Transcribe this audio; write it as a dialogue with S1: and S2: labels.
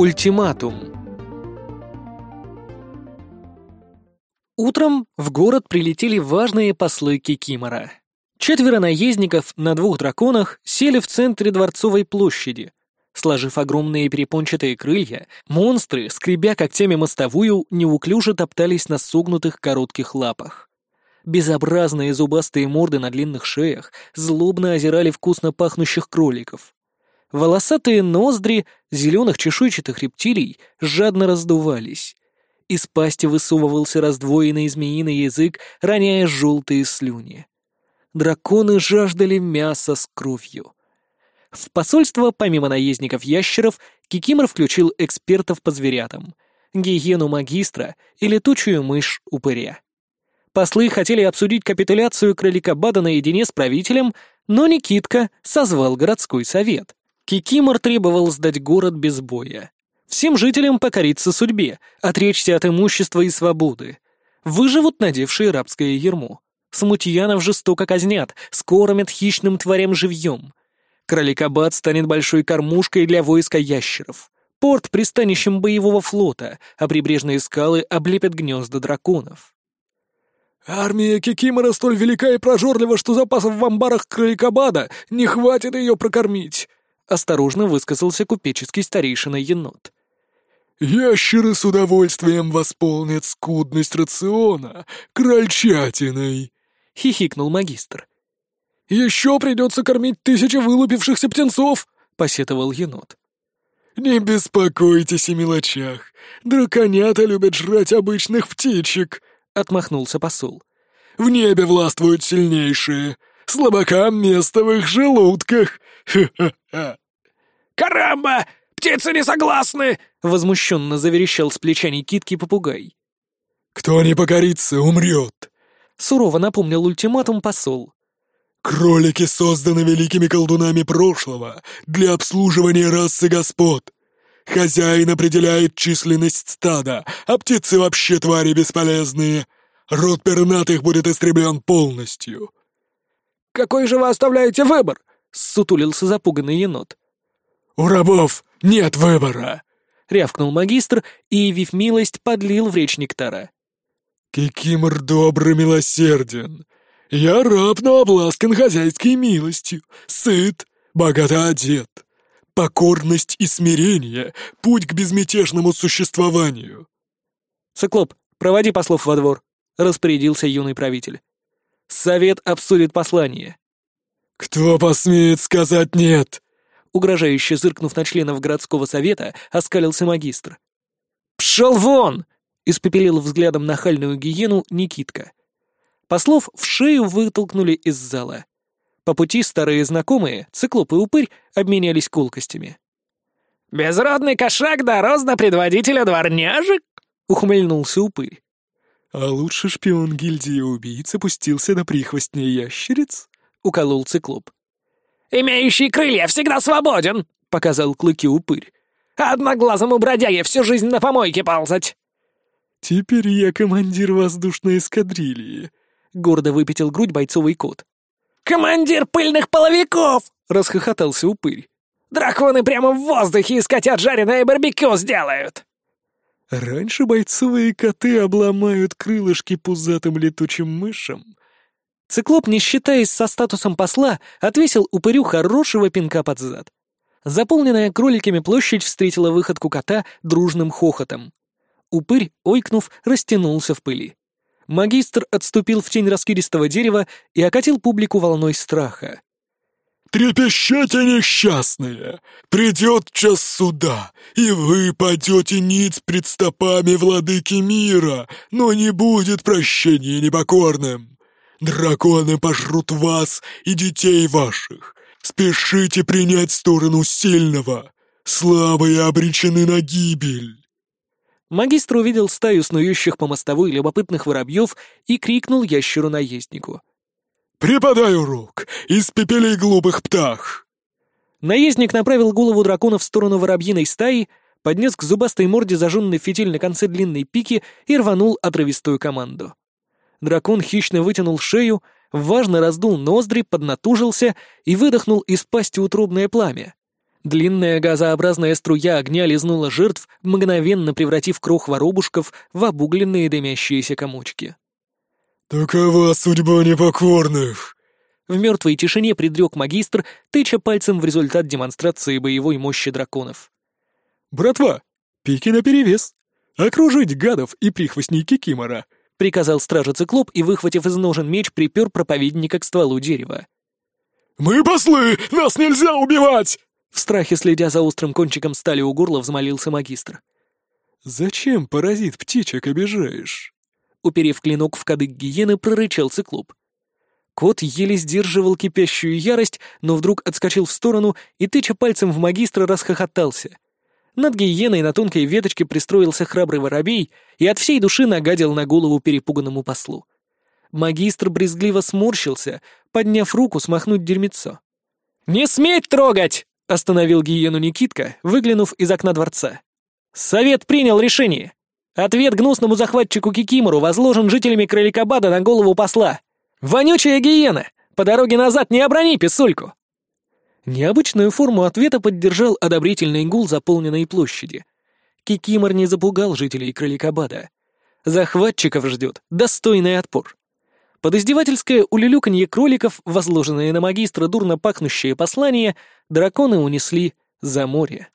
S1: Ультиматум. Утром в город прилетели важные послы Кикимора. Четверо наездников на двух драконах сели в центре Дворцовой площади. Сложив огромные перепончатые крылья, монстры, скребя когтями мостовую, неуклюже топтались на согнутых коротких лапах. Безобразные зубастые морды на длинных шеях злобно озирали вкусно пахнущих кроликов. Волосатые ноздри зеленых чешуйчатых рептилий жадно раздувались. Из пасти высовывался раздвоенный змеиный язык, роняя желтые слюни. Драконы жаждали мяса с кровью. В посольство, помимо наездников ящеров, Кикимор включил экспертов по зверятам, гиену магистра и летучую мышь упыря. Послы хотели обсудить капитуляцию кроликобада наедине с правителем, но Никитка созвал городской совет. Кикимор требовал сдать город без боя. Всем жителям покориться судьбе, отречься от имущества и свободы. Выживут надевшие рабское ермо. Смутьянов жестоко казнят, скормят хищным тварям живьем. Кроликобад станет большой кормушкой для войска ящеров. Порт — пристанищем боевого флота, а прибрежные скалы облепят гнезда драконов.
S2: «Армия Кикимора столь велика и прожорлива, что запасов в амбарах Кроликобада не хватит ее прокормить»,
S1: осторожно высказался купеческий старейшина енот.
S2: «Ящеры с удовольствием восполнят скудность рациона крольчатиной», — хихикнул магистр. «Еще придется кормить тысячи вылупившихся птенцов», — посетовал енот. «Не беспокойтесь о мелочах. Драконята любят жрать обычных птичек», — отмахнулся посол. «В небе властвуют сильнейшие. Слабакам место в их желудках. Ха-ха-ха!»
S3: «Карамба! Птицы не согласны!»
S1: — возмущенно заверещал с плеча Никитки попугай.
S2: «Кто не покорится, умрет!»
S1: — сурово напомнил ультиматум посол.
S2: «Кролики созданы великими колдунами прошлого для обслуживания расы господ. Хозяин определяет численность стада, а птицы вообще твари бесполезные. Род пернатых будет истреблен полностью».
S3: «Какой же вы оставляете выбор?»
S1: — ссутулился запуганный енот.
S2: «У рабов нет выбора!»
S1: — рявкнул магистр и, явив милость, подлил в речь нектара.
S2: «Кикимор добрый милосерден. Я раб, но обласкан хозяйской милостью, сыт, богато одет. Покорность и смирение — путь к безмятежному существованию».
S1: «Циклоп, проводи послов во двор», — распорядился юный правитель. «Совет обсудит послание».
S2: «Кто посмеет сказать нет?»
S1: Угрожающе зыркнув на членов городского совета, оскалился магистр. «Пшел вон!» — испепелил взглядом нахальную гиену Никитка. Послов в шею вытолкнули из зала. По пути старые знакомые, циклоп и упырь, обменялись колкостями.
S3: «Безродный кошак дорос до предводителя дворняжек?»
S1: — ухмыльнулся упырь.
S2: «А лучше шпион гильдии убийц опустился до прихвостней ящериц?»
S1: — уколол циклоп.
S3: «Имеющий крылья всегда свободен!» — показал клыки упырь. «Одноглазому бродяге всю жизнь на помойке ползать!»
S2: «Теперь я командир воздушной эскадрильи», —
S1: гордо выпятил грудь бойцовый кот.
S3: «Командир пыльных половиков!»
S1: — расхохотался упырь.
S3: «Драконы прямо в воздухе из котят жареное барбекю сделают!»
S2: «Раньше бойцовые коты обломают крылышки пузатым летучим мышам,
S1: Циклоп, не считаясь со статусом посла, отвесил упырю хорошего пинка под зад. Заполненная кроликами площадь встретила выходку кота дружным хохотом. Упырь, ойкнув, растянулся в пыли. Магистр отступил в тень раскидистого дерева и окатил публику волной страха.
S2: «Трепещите, несчастные! Придет час суда, и вы падете ниц пред стопами владыки мира, но не будет прощения непокорным!» Драконы пожрут вас и детей ваших. Спешите принять сторону сильного. Слабые обречены на гибель.
S1: Магистр увидел стаю снующих по мостовой любопытных воробьев и крикнул ящеру-наезднику.
S2: «Преподай урок! Испепели глупых птах!»
S1: Наездник направил голову дракона в сторону воробьиной стаи, поднес к зубастой морде зажженный фитиль на конце длинной пики и рванул отрывистую команду. Дракон хищно вытянул шею, важно раздул ноздри, поднатужился и выдохнул из пасти утробное пламя. Длинная газообразная струя огня лизнула жертв, мгновенно превратив крох воробушков в обугленные дымящиеся комочки.
S2: «Такова судьба непокорных!»
S1: В мертвой тишине предрек магистр, тыча пальцем в результат демонстрации боевой мощи драконов.
S2: «Братва, пики наперевес! Окружить гадов и прихвостней Кикимора!»
S1: — приказал стража циклоп и, выхватив из ножен меч, припер проповедника к стволу дерева.
S2: «Мы послы! Нас нельзя убивать!»
S1: В страхе, следя за острым кончиком стали у горла, взмолился магистр.
S2: «Зачем, паразит, птичек обижаешь?»
S1: Уперев клинок в кадык гиены, прорычал циклоп. Кот еле сдерживал кипящую ярость, но вдруг отскочил в сторону и, тыча пальцем в магистра, расхохотался. Над гиеной на тонкой веточке пристроился храбрый воробей и от всей души нагадил на голову перепуганному послу. Магистр брезгливо сморщился, подняв руку смахнуть дерьмецо. «Не сметь трогать!» Остановил гиену Никитка, выглянув из окна дворца. «Совет принял решение. Ответ гнусному захватчику Кикимору возложен жителями Кроликобада на голову посла. Вонючая гиена! По дороге назад не оброни писульку!» Необычную форму ответа поддержал одобрительный гул заполненной площади. Кикимор не запугал жителей Кроликобада. Захватчиков ждет достойный отпор. Под издевательское улюлюканье кроликов, возложенное на магистра дурно пахнущее послание, драконы унесли за море.